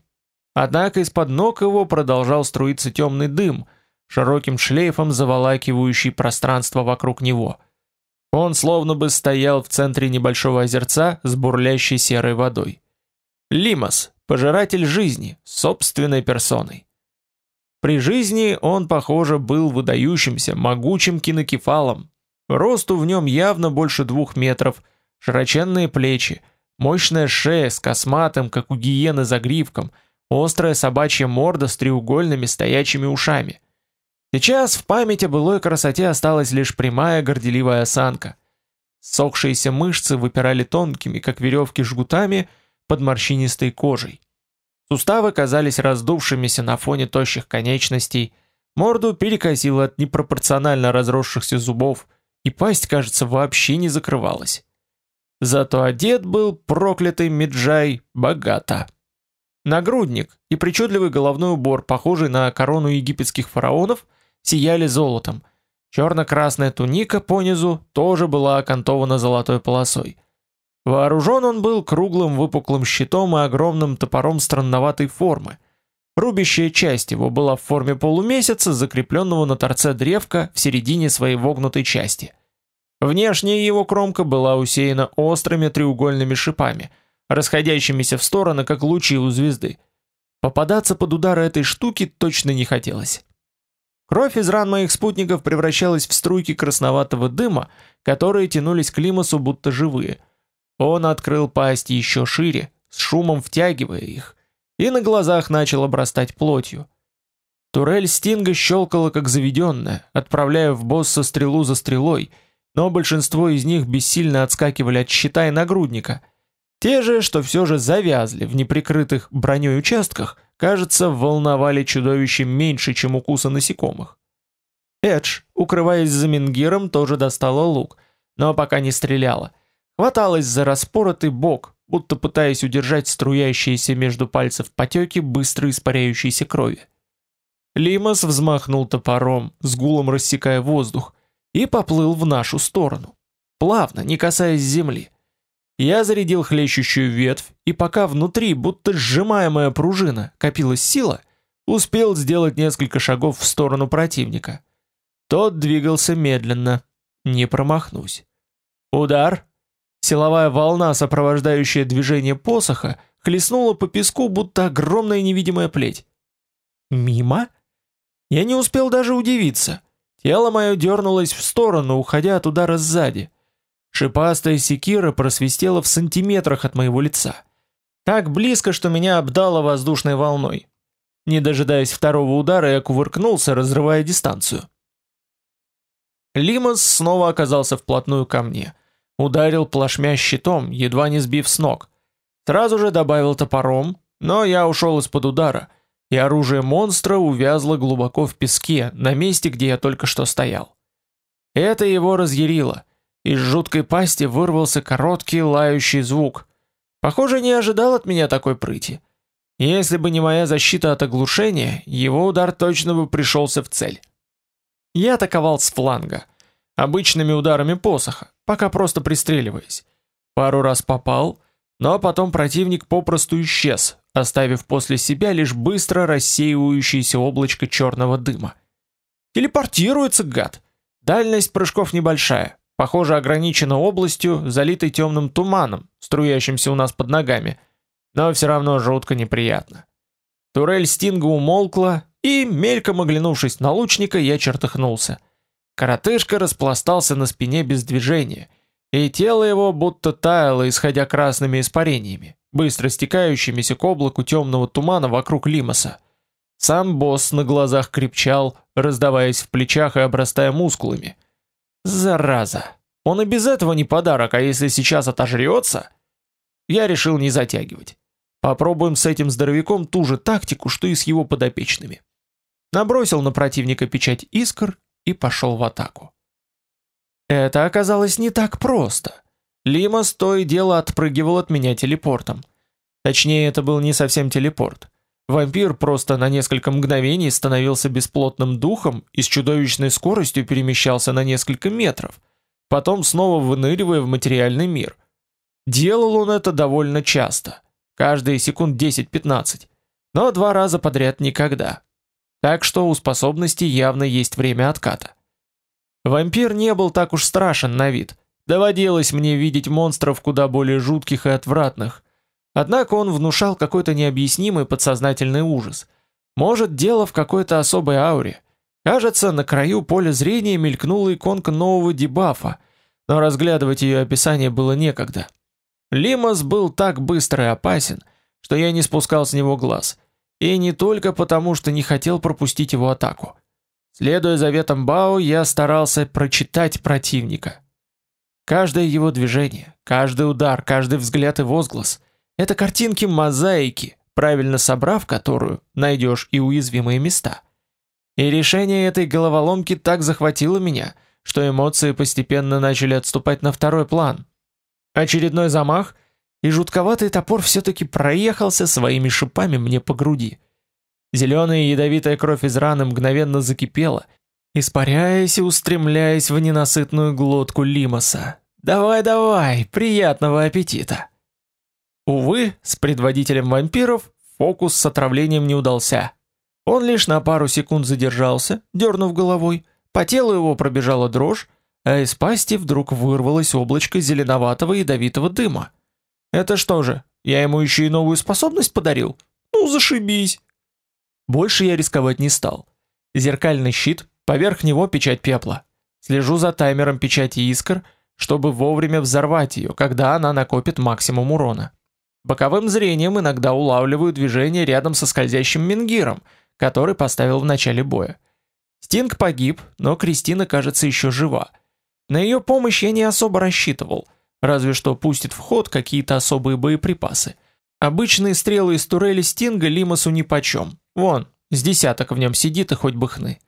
Однако из-под ног его продолжал струиться темный дым, широким шлейфом заволакивающий пространство вокруг него. Он словно бы стоял в центре небольшого озерца с бурлящей серой водой. Лимас, пожиратель жизни, собственной персоной. При жизни он, похоже, был выдающимся, могучим кинокефалом. Росту в нем явно больше двух метров, широченные плечи, мощная шея с косматым, как у гиены, загривком, острая собачья морда с треугольными стоячими ушами. Сейчас в памяти былой красоте осталась лишь прямая горделивая осанка. Сохшиеся мышцы выпирали тонкими, как веревки, жгутами под морщинистой кожей. Суставы казались раздувшимися на фоне тощих конечностей, морду перекосило от непропорционально разросшихся зубов, и пасть, кажется, вообще не закрывалась. Зато одет был проклятый Меджай богато. Нагрудник и причудливый головной убор, похожий на корону египетских фараонов, сияли золотом. Черно-красная туника по низу тоже была окантована золотой полосой – Вооружен он был круглым выпуклым щитом и огромным топором странноватой формы. Рубящая часть его была в форме полумесяца, закрепленного на торце древка в середине своей вогнутой части. Внешняя его кромка была усеяна острыми треугольными шипами, расходящимися в стороны, как лучи у звезды. Попадаться под удары этой штуки точно не хотелось. Кровь из ран моих спутников превращалась в струйки красноватого дыма, которые тянулись к Лимасу будто живые – он открыл пасть еще шире, с шумом втягивая их, и на глазах начал обрастать плотью. Турель Стинга щелкала как заведенная, отправляя в босса стрелу за стрелой, но большинство из них бессильно отскакивали от щита и нагрудника. Те же, что все же завязли в неприкрытых броней участках, кажется, волновали чудовище меньше, чем укусы насекомых. Эдж, укрываясь за Мингиром, тоже достала лук, но пока не стреляла – Хваталась за распоротый бок, будто пытаясь удержать струящиеся между пальцев потеки быстро испаряющейся крови. Лимас взмахнул топором, с гулом рассекая воздух, и поплыл в нашу сторону, плавно, не касаясь земли. Я зарядил хлещущую ветвь, и пока внутри, будто сжимаемая пружина, копилась сила, успел сделать несколько шагов в сторону противника. Тот двигался медленно, не промахнусь. Удар, Силовая волна, сопровождающая движение посоха, хлестнула по песку, будто огромная невидимая плеть. Мимо? Я не успел даже удивиться. Тело мое дернулось в сторону, уходя от удара сзади. Шипастая секира просвистела в сантиметрах от моего лица. Так близко, что меня обдало воздушной волной. Не дожидаясь второго удара, я кувыркнулся, разрывая дистанцию. Лимас снова оказался вплотную ко мне. Ударил плашмя щитом, едва не сбив с ног. Сразу же добавил топором, но я ушел из-под удара, и оружие монстра увязло глубоко в песке, на месте, где я только что стоял. Это его разъярило. Из жуткой пасти вырвался короткий лающий звук. Похоже, не ожидал от меня такой прыти. Если бы не моя защита от оглушения, его удар точно бы пришелся в цель. Я атаковал с фланга, обычными ударами посоха, пока просто пристреливаясь. Пару раз попал, но потом противник попросту исчез, оставив после себя лишь быстро рассеивающееся облачко черного дыма. Телепортируется гад. Дальность прыжков небольшая, похоже, ограничена областью, залитой темным туманом, струящимся у нас под ногами, но все равно жутко неприятно. Турель Стинга умолкла, и, мельком оглянувшись на лучника, я чертыхнулся — Коротышка распластался на спине без движения, и тело его будто таяло, исходя красными испарениями, быстро стекающимися к облаку темного тумана вокруг Лимоса. Сам босс на глазах крепчал, раздаваясь в плечах и обрастая мускулами. Зараза! Он и без этого не подарок, а если сейчас отожрется... Я решил не затягивать. Попробуем с этим здоровяком ту же тактику, что и с его подопечными. Набросил на противника печать искр и пошел в атаку. Это оказалось не так просто. Лимас то дело отпрыгивал от меня телепортом. Точнее, это был не совсем телепорт. Вампир просто на несколько мгновений становился бесплотным духом и с чудовищной скоростью перемещался на несколько метров, потом снова выныривая в материальный мир. Делал он это довольно часто, каждые секунд 10-15, но два раза подряд никогда. Так что у способности явно есть время отката. Вампир не был так уж страшен на вид. Доводилось мне видеть монстров куда более жутких и отвратных. Однако он внушал какой-то необъяснимый подсознательный ужас. Может, дело в какой-то особой ауре. Кажется, на краю поля зрения мелькнула иконка нового дебафа, но разглядывать ее описание было некогда. Лимас был так быстр и опасен, что я не спускал с него глаз. И не только потому, что не хотел пропустить его атаку. Следуя заветам Бао, я старался прочитать противника. Каждое его движение, каждый удар, каждый взгляд и возглас — это картинки мозаики, правильно собрав которую, найдешь и уязвимые места. И решение этой головоломки так захватило меня, что эмоции постепенно начали отступать на второй план. Очередной замах, и жутковатый топор все-таки проехался своими шипами мне по груди — Зеленая ядовитая кровь из раны мгновенно закипела, испаряясь и устремляясь в ненасытную глотку Лимоса. «Давай-давай, приятного аппетита!» Увы, с предводителем вампиров фокус с отравлением не удался. Он лишь на пару секунд задержался, дернув головой, по телу его пробежала дрожь, а из пасти вдруг вырвалось облачко зеленоватого ядовитого дыма. Это что же, я ему еще и новую способность подарил? Ну, зашибись! Больше я рисковать не стал. Зеркальный щит, поверх него печать пепла. Слежу за таймером печати искр, чтобы вовремя взорвать ее, когда она накопит максимум урона. Боковым зрением иногда улавливаю движение рядом со скользящим мингиром, который поставил в начале боя. Стинг погиб, но Кристина, кажется, еще жива. На ее помощь я не особо рассчитывал, разве что пустит в ход какие-то особые боеприпасы. Обычные стрелы из турели Стинга Лимасу нипочем. Вон, с десяток в нем сидит и хоть бы хны.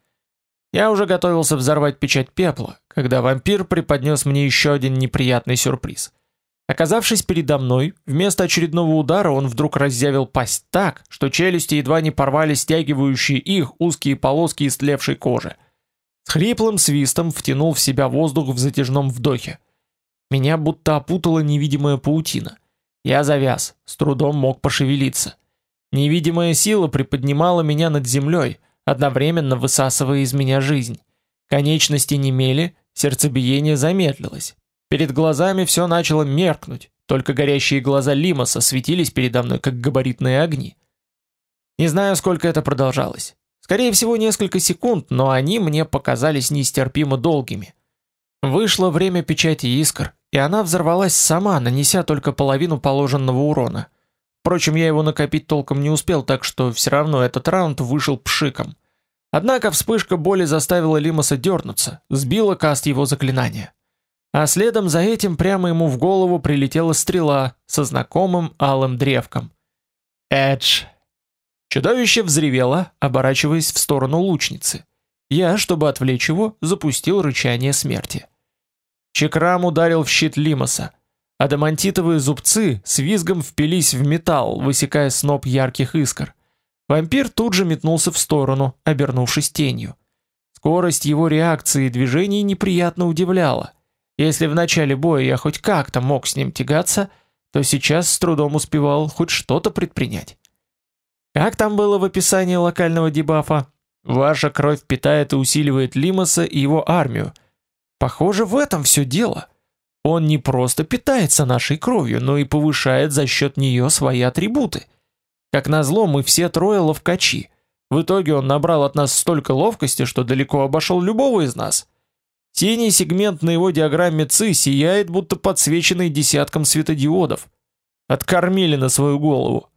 Я уже готовился взорвать печать пепла, когда вампир преподнес мне еще один неприятный сюрприз. Оказавшись передо мной, вместо очередного удара он вдруг разъявил пасть так, что челюсти едва не порвали стягивающие их узкие полоски истлевшей кожи. С хриплым свистом втянул в себя воздух в затяжном вдохе. Меня будто опутала невидимая паутина. Я завяз, с трудом мог пошевелиться. Невидимая сила приподнимала меня над землей, одновременно высасывая из меня жизнь. Конечности немели, сердцебиение замедлилось. Перед глазами все начало меркнуть, только горящие глаза Лимаса светились передо мной, как габаритные огни. Не знаю, сколько это продолжалось. Скорее всего, несколько секунд, но они мне показались нестерпимо долгими. Вышло время печати искр, и она взорвалась сама, нанеся только половину положенного урона. Впрочем, я его накопить толком не успел, так что все равно этот раунд вышел пшиком. Однако вспышка боли заставила Лимаса дернуться, сбила каст его заклинания. А следом за этим прямо ему в голову прилетела стрела со знакомым алым древком. Эдж. Чудовище взревело, оборачиваясь в сторону лучницы. Я, чтобы отвлечь его, запустил рычание смерти. Чекрам ударил в щит Лимаса. Адамантитовые зубцы с визгом впились в металл, высекая сноп ярких искр. Вампир тут же метнулся в сторону, обернувшись тенью. Скорость его реакции и движений неприятно удивляла. Если в начале боя я хоть как-то мог с ним тягаться, то сейчас с трудом успевал хоть что-то предпринять. Как там было в описании локального дебафа? Ваша кровь питает и усиливает Лимаса и его армию. Похоже, в этом все дело. Он не просто питается нашей кровью, но и повышает за счет нее свои атрибуты. Как назло, мы все трое ловкачи. В итоге он набрал от нас столько ловкости, что далеко обошел любого из нас. Синий сегмент на его диаграмме ЦИ сияет, будто подсвеченный десятком светодиодов. Откормили на свою голову.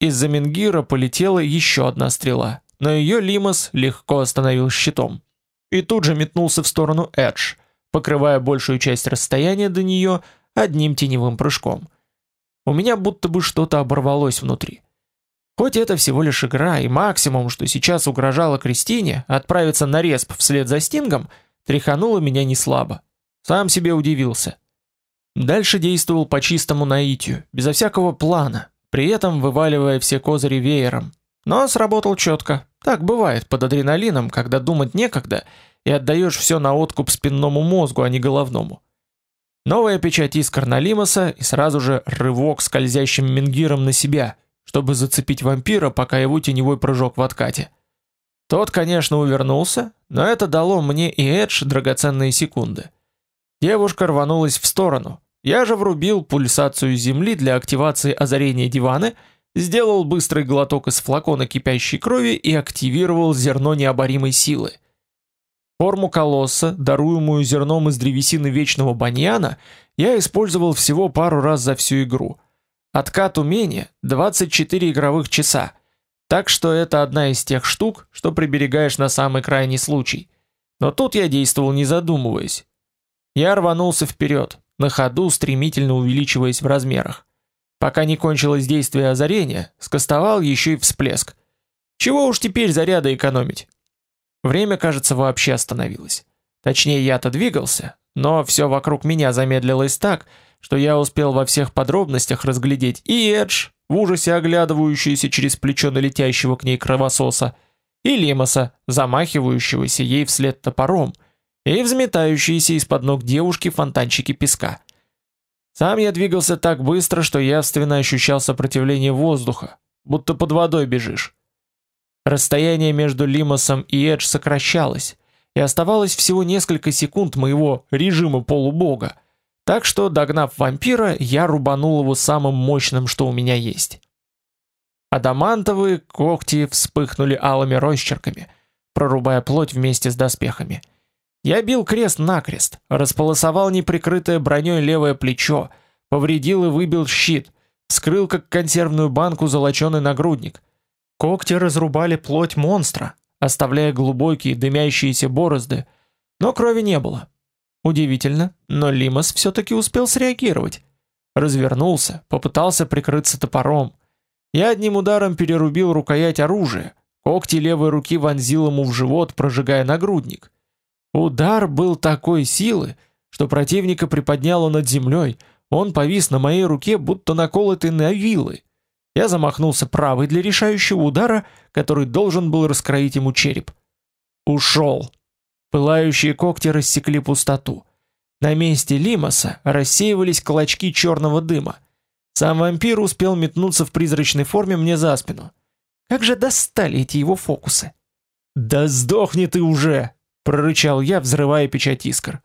Из-за Менгира полетела еще одна стрела, но ее Лимас легко остановил щитом. И тут же метнулся в сторону Эдж, покрывая большую часть расстояния до нее одним теневым прыжком. У меня будто бы что-то оборвалось внутри. Хоть это всего лишь игра, и максимум, что сейчас угрожало Кристине, отправиться на респ вслед за Стингом, тряхануло меня не слабо. Сам себе удивился. Дальше действовал по чистому наитию, безо всякого плана, при этом вываливая все козыри веером. Но сработал четко. Так бывает под адреналином, когда думать некогда, и отдаешь все на откуп спинному мозгу, а не головному. Новая печать искр на Лимаса и сразу же рывок скользящим менгиром на себя, чтобы зацепить вампира, пока его теневой прыжок в откате. Тот, конечно, увернулся, но это дало мне и Эдж драгоценные секунды. Девушка рванулась в сторону, я же врубил пульсацию земли для активации озарения дивана, сделал быстрый глоток из флакона кипящей крови и активировал зерно необоримой силы. Форму колосса, даруемую зерном из древесины вечного баньяна, я использовал всего пару раз за всю игру. Откат умения 24 игровых часа. Так что это одна из тех штук, что приберегаешь на самый крайний случай. Но тут я действовал не задумываясь. Я рванулся вперед, на ходу стремительно увеличиваясь в размерах. Пока не кончилось действие озарения, скостовал еще и всплеск. Чего уж теперь заряда экономить? Время, кажется, вообще остановилось. Точнее, я-то двигался, но все вокруг меня замедлилось так, что я успел во всех подробностях разглядеть и Эдж, в ужасе оглядывающийся через плечо налетящего к ней кровососа, и Лимаса, замахивающегося ей вслед топором — и взметающиеся из-под ног девушки фонтанчики песка. Сам я двигался так быстро, что явственно ощущал сопротивление воздуха, будто под водой бежишь. Расстояние между Лимосом и Эдж сокращалось, и оставалось всего несколько секунд моего режима полубога, так что, догнав вампира, я рубанул его самым мощным, что у меня есть. Адамантовые когти вспыхнули алыми росчерками, прорубая плоть вместе с доспехами — я бил крест-накрест, располосовал неприкрытое броней левое плечо, повредил и выбил щит, вскрыл как консервную банку золоченый нагрудник. Когти разрубали плоть монстра, оставляя глубокие дымящиеся борозды, но крови не было. Удивительно, но Лимас все-таки успел среагировать. Развернулся, попытался прикрыться топором. Я одним ударом перерубил рукоять оружия, когти левой руки вонзил ему в живот, прожигая нагрудник. Удар был такой силы, что противника приподняло над землей, он повис на моей руке, будто наколотый на вилы. Я замахнулся правой для решающего удара, который должен был раскроить ему череп. Ушел. Пылающие когти рассекли пустоту. На месте Лимаса рассеивались клочки черного дыма. Сам вампир успел метнуться в призрачной форме мне за спину. Как же достали эти его фокусы? «Да сдохни ты уже!» прорычал я, взрывая печать искр.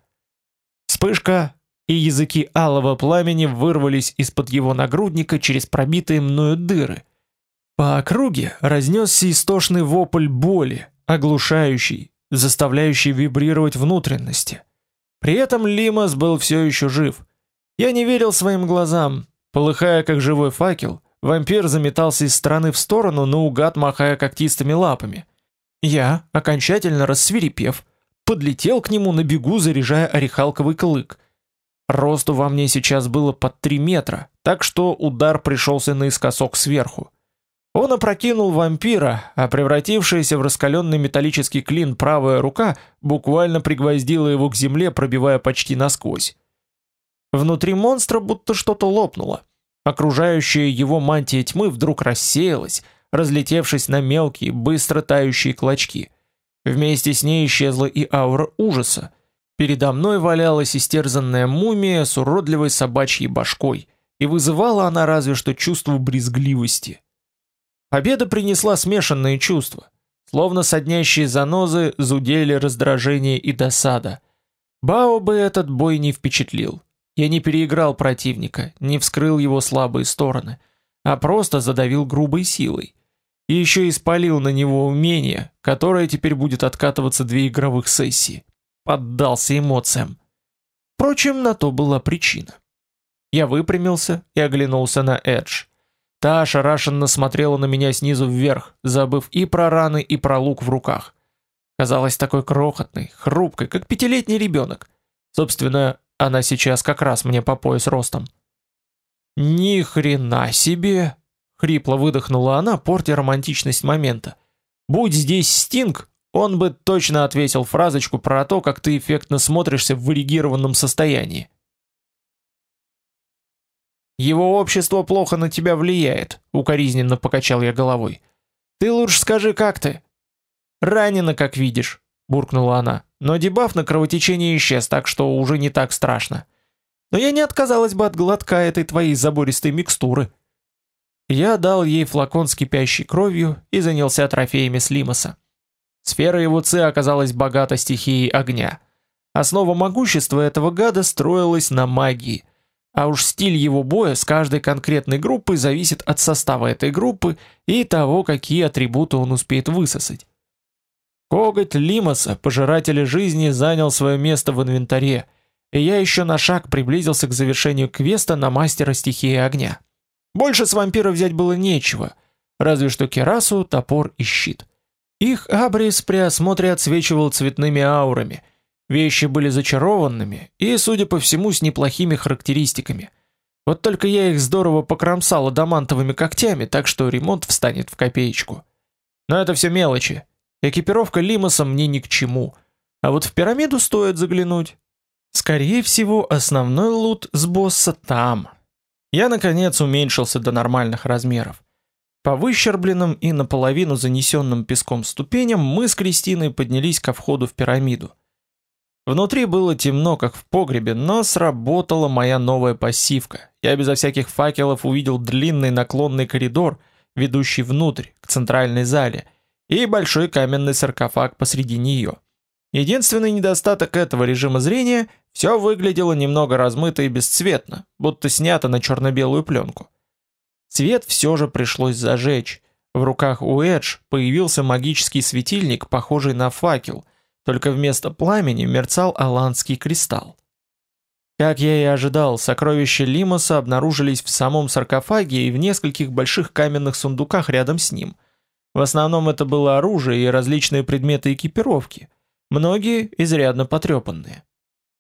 Вспышка, и языки алого пламени вырвались из-под его нагрудника через пробитые мною дыры. По округе разнесся истошный вопль боли, оглушающий, заставляющий вибрировать внутренности. При этом Лимас был все еще жив. Я не верил своим глазам. Полыхая как живой факел, вампир заметался из стороны в сторону, наугад махая когтистыми лапами. Я, окончательно рассвирепев, подлетел к нему на бегу, заряжая орехалковый клык. Росту во мне сейчас было под 3 метра, так что удар пришелся наискосок сверху. Он опрокинул вампира, а превратившаяся в раскаленный металлический клин правая рука буквально пригвоздила его к земле, пробивая почти насквозь. Внутри монстра будто что-то лопнуло. Окружающая его мантия тьмы вдруг рассеялась, разлетевшись на мелкие, быстро тающие клочки. Вместе с ней исчезла и аура ужаса. Передо мной валялась истерзанная мумия с уродливой собачьей башкой, и вызывала она разве что чувство брезгливости. Победа принесла смешанные чувства. Словно соднящие занозы зудели раздражение и досада. Бао бы этот бой не впечатлил. Я не переиграл противника, не вскрыл его слабые стороны, а просто задавил грубой силой и еще и спалил на него умение, которое теперь будет откатываться две игровых сессии. поддался эмоциям. Впрочем, на то была причина. Я выпрямился и оглянулся на Эдж. Та ошарашенно смотрела на меня снизу вверх, забыв и про раны, и про лук в руках. Казалась такой крохотной, хрупкой, как пятилетний ребенок. Собственно, она сейчас как раз мне по пояс ростом. Ни хрена себе, хрипло выдохнула она, портя романтичность момента. Будь здесь Стинг, он бы точно ответил фразочку про то, как ты эффектно смотришься в вырегированном состоянии. Его общество плохо на тебя влияет, укоризненно покачал я головой. Ты лучше скажи, как ты? Ранена, как видишь, буркнула она. Но дебаф на кровотечение исчез, так что уже не так страшно. Но я не отказалась бы от глотка этой твоей забористой микстуры. Я дал ей флакон с кипящей кровью и занялся трофеями Слимоса. Сфера его ци оказалась богата стихией огня. Основа могущества этого гада строилась на магии – а уж стиль его боя с каждой конкретной группой зависит от состава этой группы и того, какие атрибуты он успеет высосать. Коготь Лимаса, пожирателя жизни, занял свое место в инвентаре, и я еще на шаг приблизился к завершению квеста на мастера стихии огня. Больше с вампира взять было нечего, разве что керасу, топор и щит. Их Абрис при осмотре отсвечивал цветными аурами – Вещи были зачарованными и, судя по всему, с неплохими характеристиками. Вот только я их здорово покромсал адамантовыми когтями, так что ремонт встанет в копеечку. Но это все мелочи. Экипировка Лимаса мне ни к чему. А вот в пирамиду стоит заглянуть. Скорее всего, основной лут с босса там. Я, наконец, уменьшился до нормальных размеров. По выщербленным и наполовину занесенным песком ступеням мы с Кристиной поднялись ко входу в пирамиду. Внутри было темно, как в погребе, но сработала моя новая пассивка. Я безо всяких факелов увидел длинный наклонный коридор, ведущий внутрь, к центральной зале, и большой каменный саркофаг посреди нее. Единственный недостаток этого режима зрения – все выглядело немного размыто и бесцветно, будто снято на черно-белую пленку. Свет все же пришлось зажечь. В руках у Эдж появился магический светильник, похожий на факел – только вместо пламени мерцал аланский кристалл. Как я и ожидал, сокровища Лимоса обнаружились в самом саркофаге и в нескольких больших каменных сундуках рядом с ним. В основном это было оружие и различные предметы экипировки, многие изрядно потрепанные.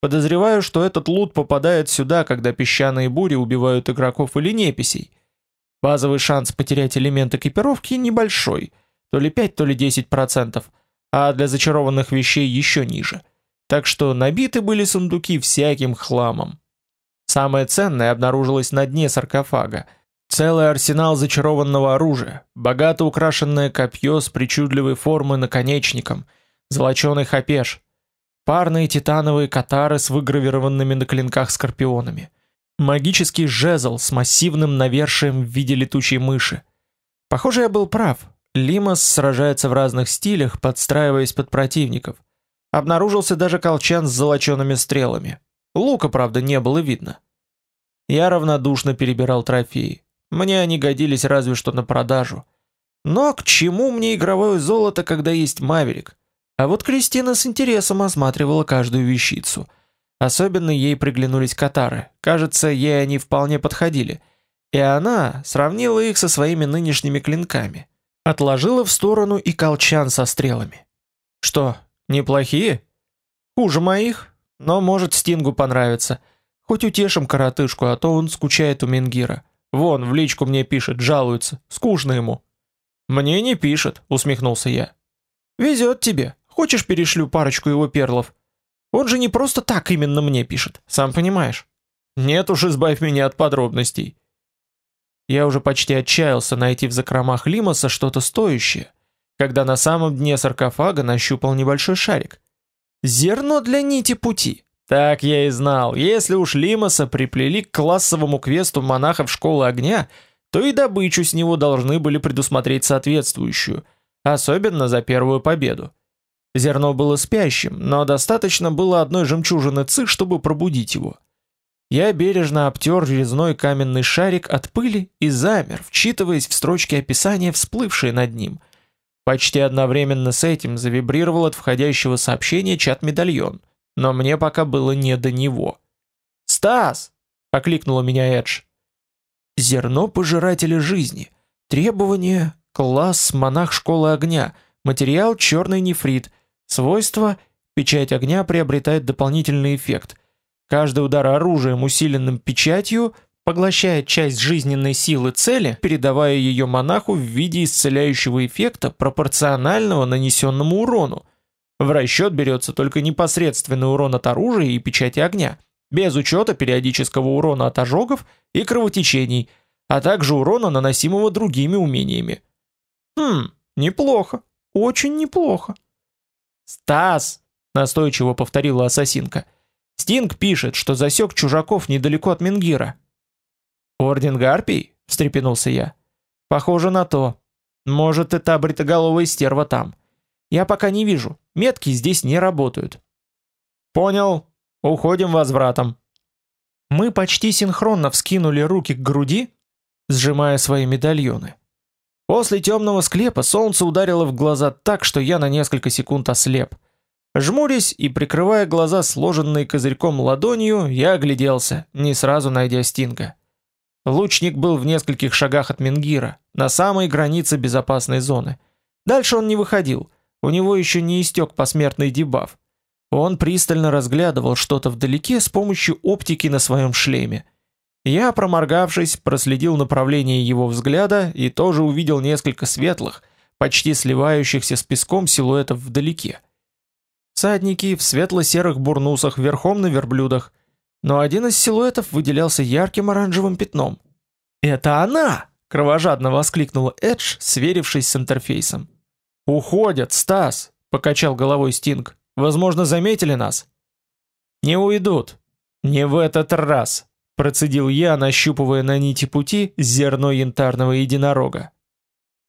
Подозреваю, что этот лут попадает сюда, когда песчаные бури убивают игроков или неписей. Базовый шанс потерять элемент экипировки небольшой, то ли 5, то ли 10%, а для зачарованных вещей еще ниже. Так что набиты были сундуки всяким хламом. Самое ценное обнаружилось на дне саркофага. Целый арсенал зачарованного оружия, богато украшенное копье с причудливой формой наконечником, золоченый хапеш, парные титановые катары с выгравированными на клинках скорпионами, магический жезл с массивным навершием в виде летучей мыши. Похоже, я был прав. Лимас сражается в разных стилях, подстраиваясь под противников. Обнаружился даже колчан с золочеными стрелами. Лука, правда, не было видно. Я равнодушно перебирал трофеи. Мне они годились разве что на продажу. Но к чему мне игровое золото, когда есть Маверик? А вот Кристина с интересом осматривала каждую вещицу. Особенно ей приглянулись катары. Кажется, ей они вполне подходили. И она сравнила их со своими нынешними клинками. Отложила в сторону и колчан со стрелами. Что, неплохие? Хуже моих, но может Стингу понравится. Хоть утешим коротышку, а то он скучает у Менгира. Вон, в личку мне пишет, жалуется. Скучно ему. Мне не пишет, усмехнулся я. Везет тебе. Хочешь, перешлю парочку его перлов? Он же не просто так именно мне пишет, сам понимаешь. Нет уж, избавь меня от подробностей. Я уже почти отчаялся найти в закромах Лимоса что-то стоящее, когда на самом дне саркофага нащупал небольшой шарик. Зерно для нити пути. Так я и знал, если уж Лимоса приплели к классовому квесту монахов школы огня, то и добычу с него должны были предусмотреть соответствующую, особенно за первую победу. Зерно было спящим, но достаточно было одной жемчужины ци, чтобы пробудить его. Я бережно обтер резной каменный шарик от пыли и замер, вчитываясь в строчки описания, всплывшие над ним. Почти одновременно с этим завибрировал от входящего сообщения чат-медальон, но мне пока было не до него. «Стас!» — окликнула меня Эдж. «Зерно пожирателя жизни. Требования — класс монах школы огня. Материал — черный нефрит. Свойства — печать огня приобретает дополнительный эффект. Каждый удар оружием, усиленным печатью, поглощает часть жизненной силы цели, передавая ее монаху в виде исцеляющего эффекта, пропорционального нанесенному урону. В расчет берется только непосредственный урон от оружия и печати огня, без учета периодического урона от ожогов и кровотечений, а также урона, наносимого другими умениями. Хм, неплохо, очень неплохо. «Стас!» — настойчиво повторила ассасинка. «Стинг пишет, что засек чужаков недалеко от Менгира». «Орден Гарпий?» — встрепенулся я. «Похоже на то. Может, это бритоголовая стерва там. Я пока не вижу. Метки здесь не работают». «Понял. Уходим возвратом». Мы почти синхронно вскинули руки к груди, сжимая свои медальоны. После темного склепа солнце ударило в глаза так, что я на несколько секунд ослеп. Жмурясь и прикрывая глаза сложенной козырьком ладонью, я огляделся, не сразу найдя Стинга. Лучник был в нескольких шагах от Менгира, на самой границе безопасной зоны. Дальше он не выходил, у него еще не истек посмертный дебаф. Он пристально разглядывал что-то вдалеке с помощью оптики на своем шлеме. Я, проморгавшись, проследил направление его взгляда и тоже увидел несколько светлых, почти сливающихся с песком силуэтов вдалеке. Садники в светло-серых бурнусах верхом на верблюдах – но один из силуэтов выделялся ярким оранжевым пятном. «Это она!» — кровожадно воскликнула Эдж, сверившись с интерфейсом. «Уходят, Стас!» — покачал головой Стинг. «Возможно, заметили нас?» «Не уйдут. Не в этот раз!» — процедил я, нащупывая на нити пути зерно янтарного единорога.